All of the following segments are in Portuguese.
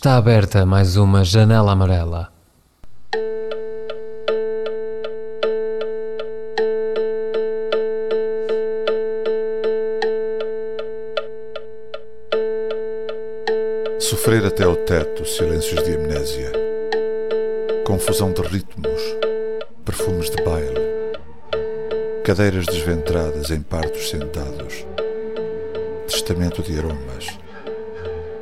Está aberta mais uma janela amarela. Sofrer até ao teto silêncios de amnésia, confusão de ritmos, perfumes de baile, cadeiras desventradas em partos sentados, testamento de aromas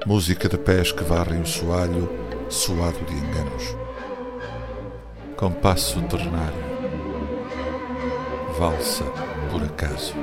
música de pés que varrem o soalho suado de enganos. Compasso ternário, valsa por acaso.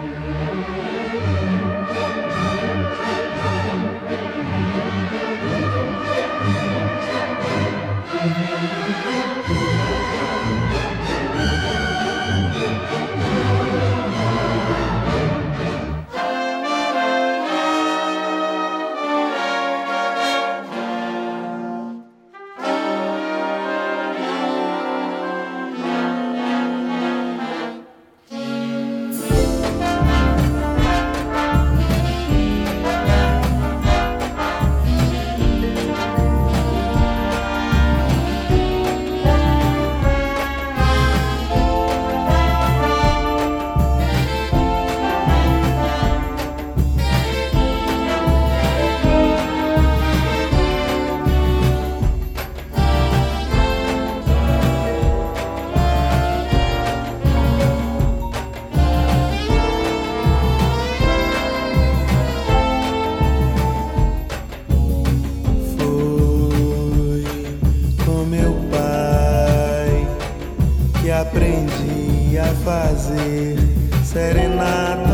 aprendi a fazer serenata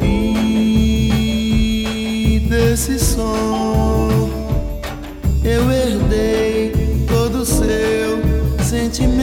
e desse som eu herdei todo o seu sentimento.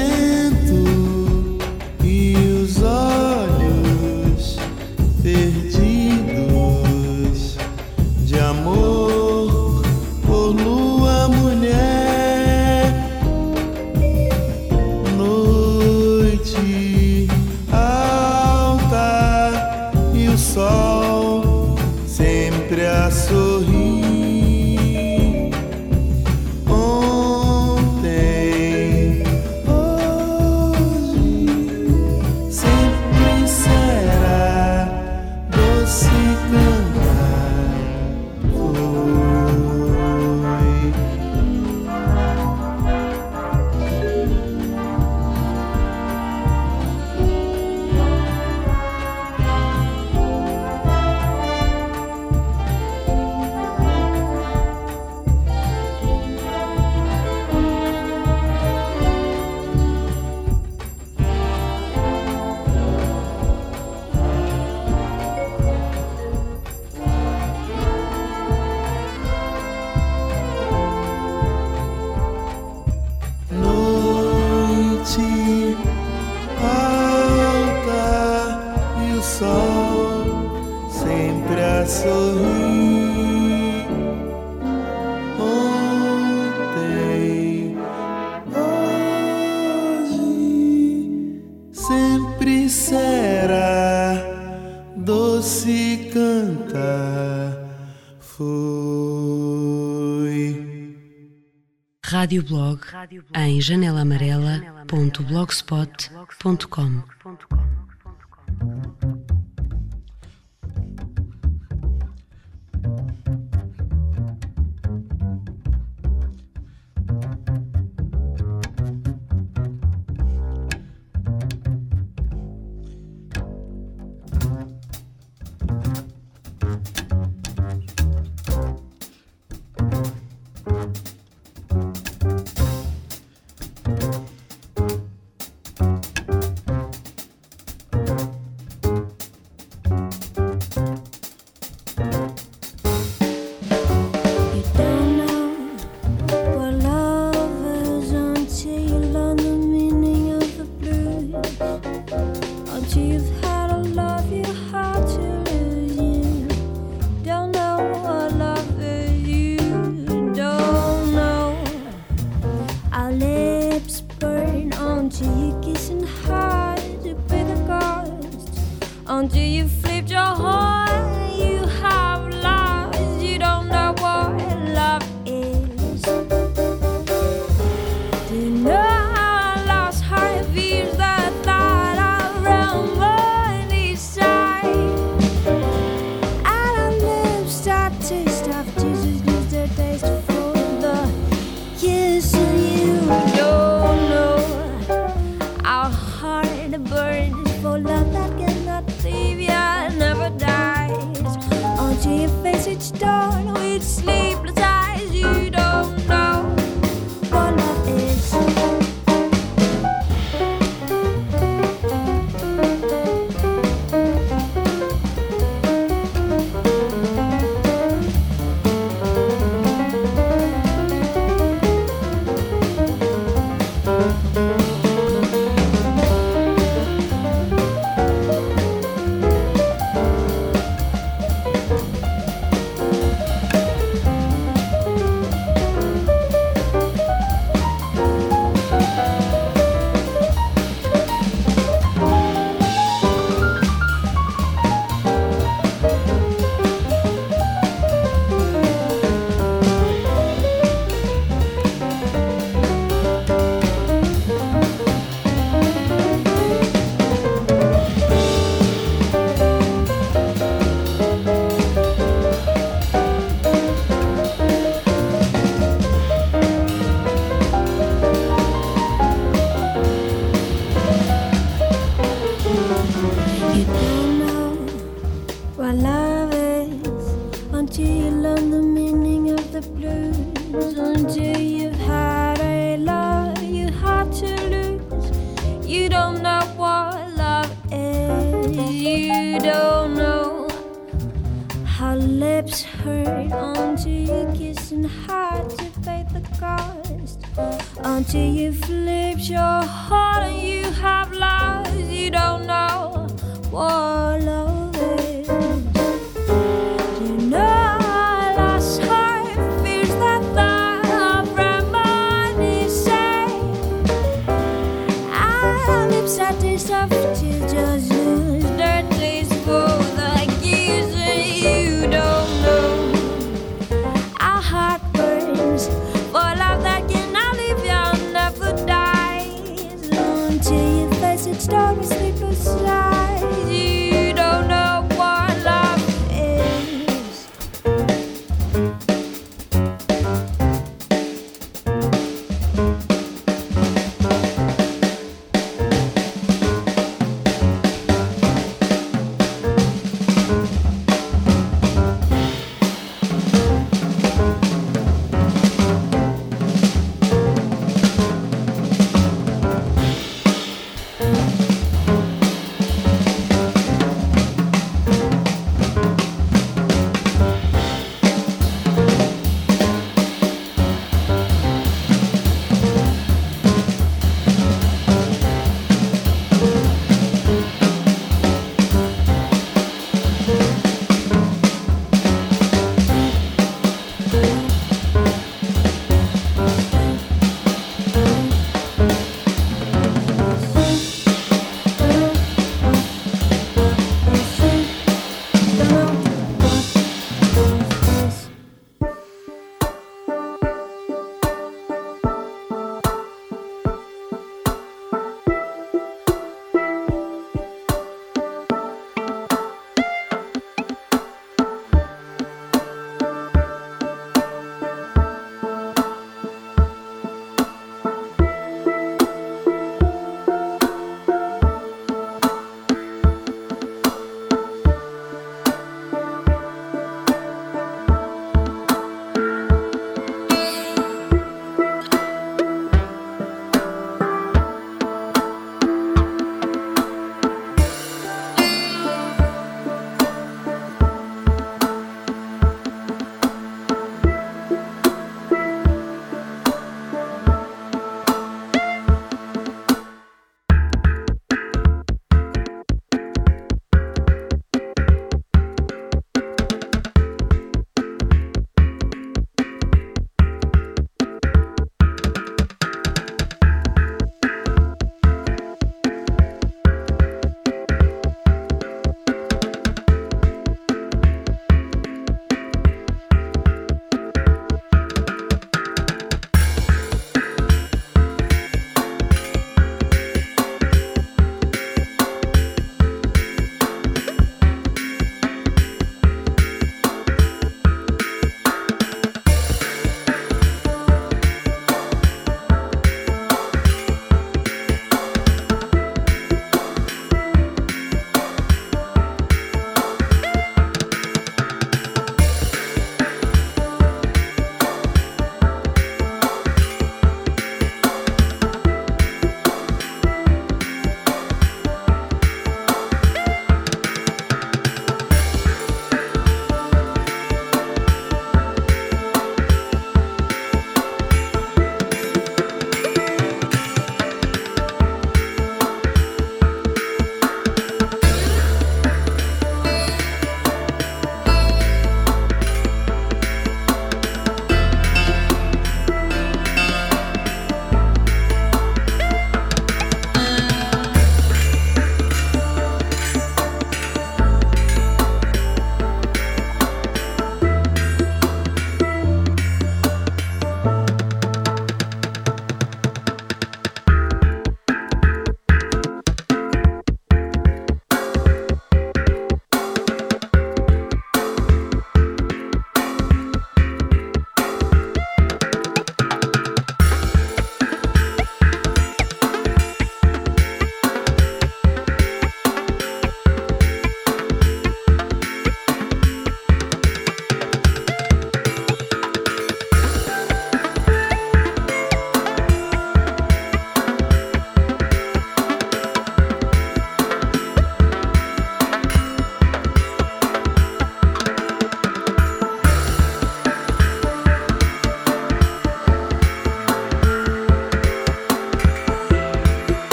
Radioblog em janelamarela.blogspot.com.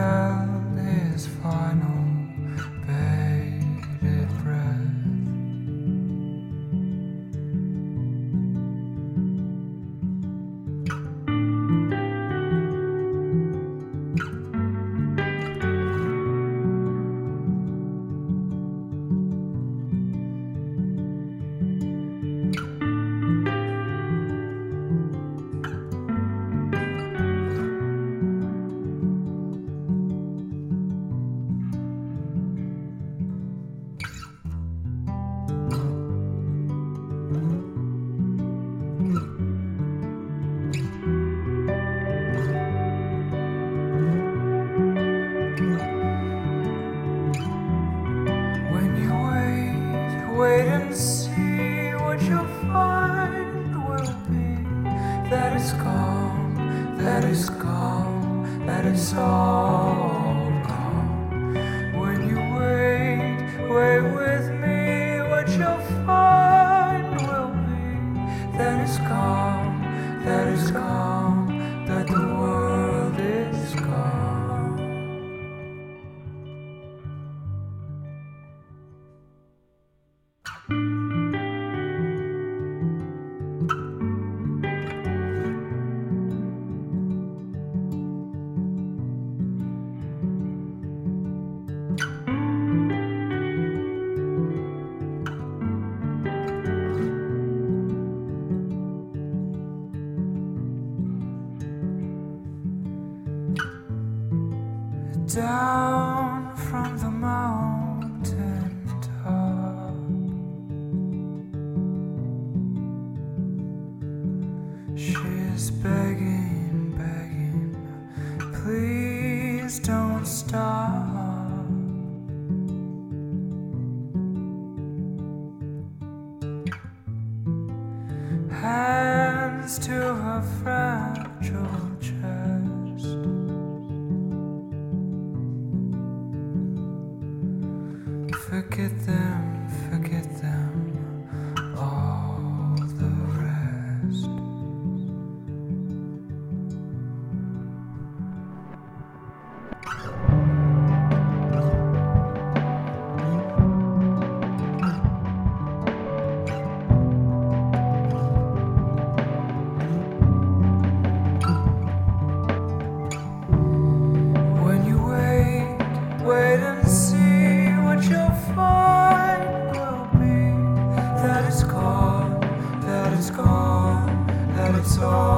held his final it's gone, and it's all.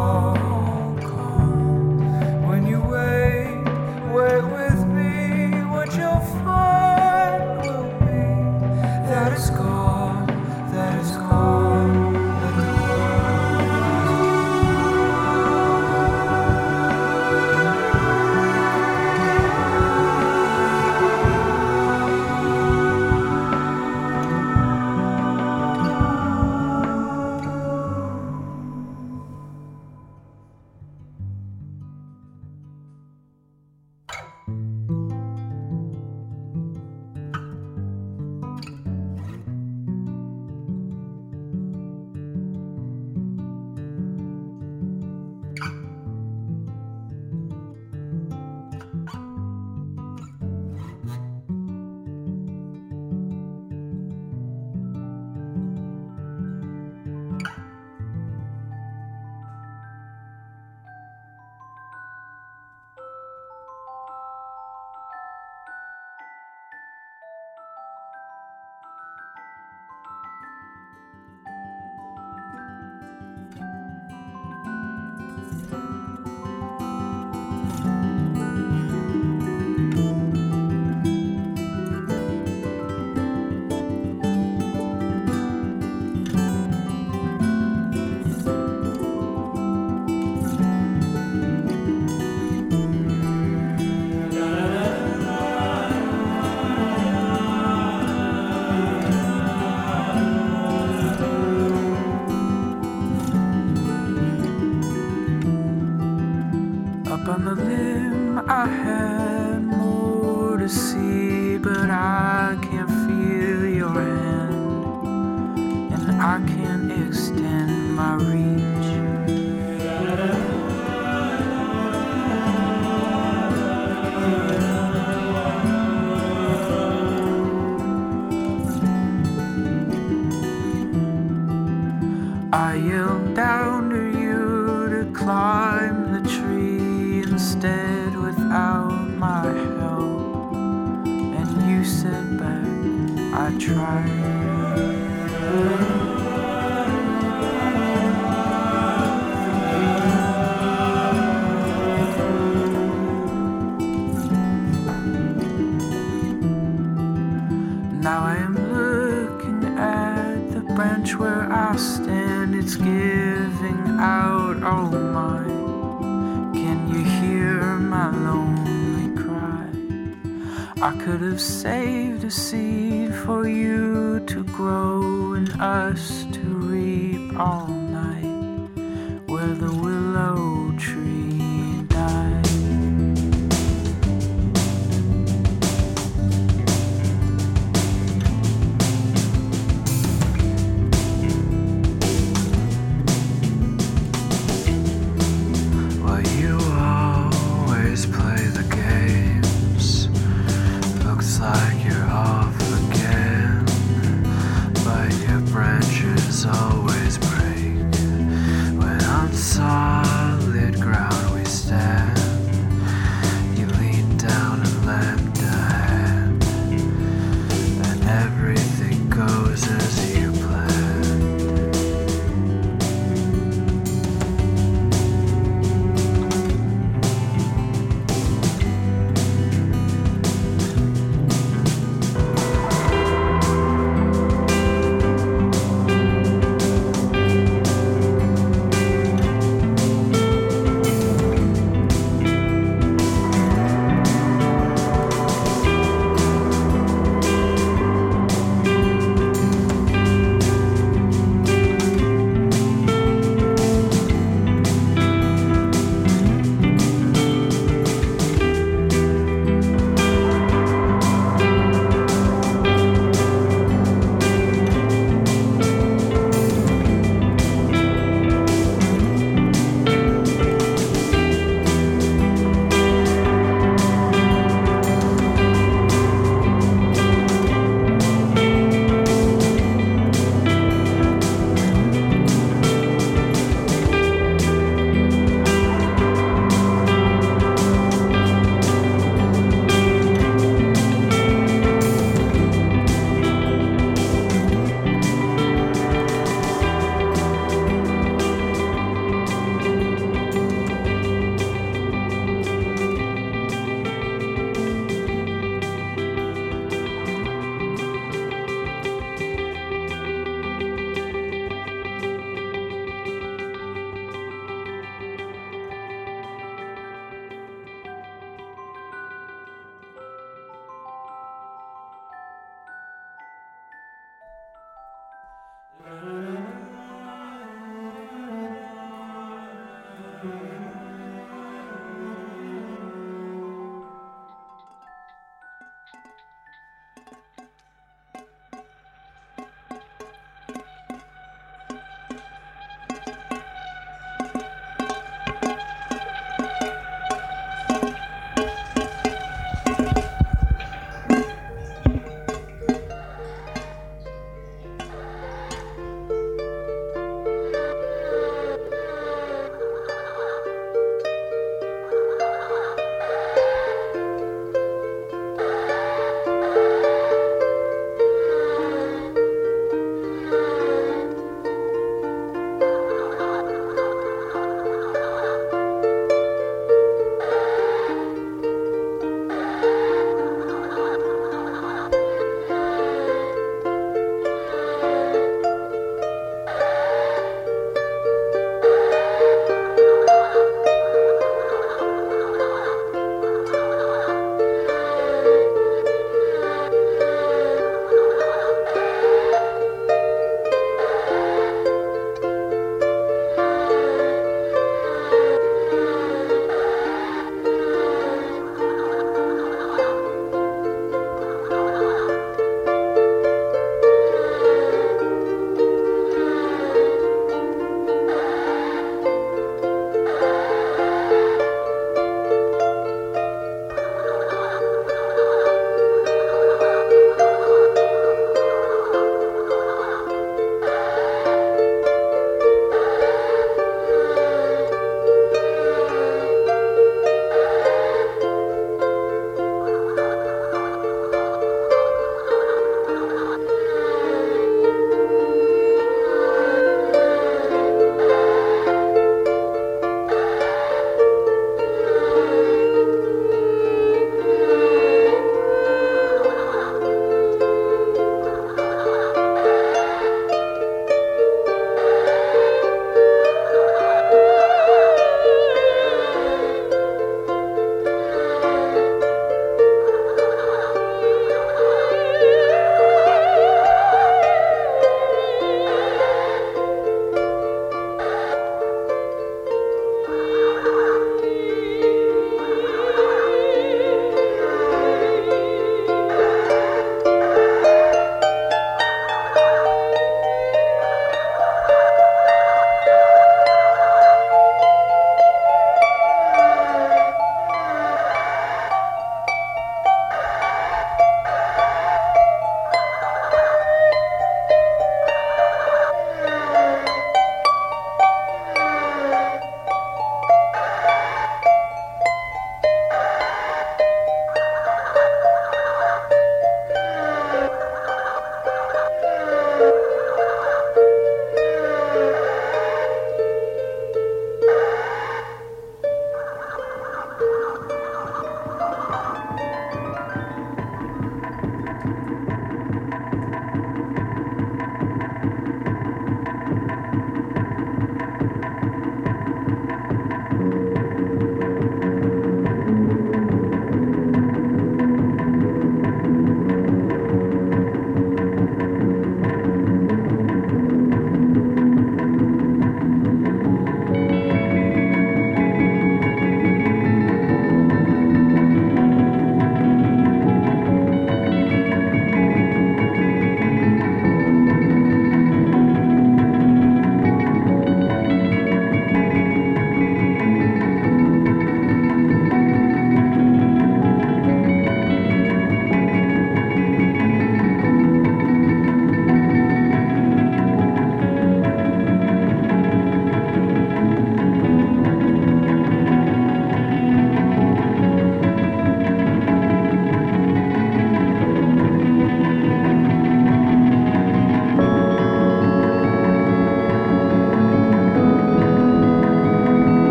I could have saved a seed for you to grow and us to reap all night. Where the willow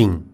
Fim.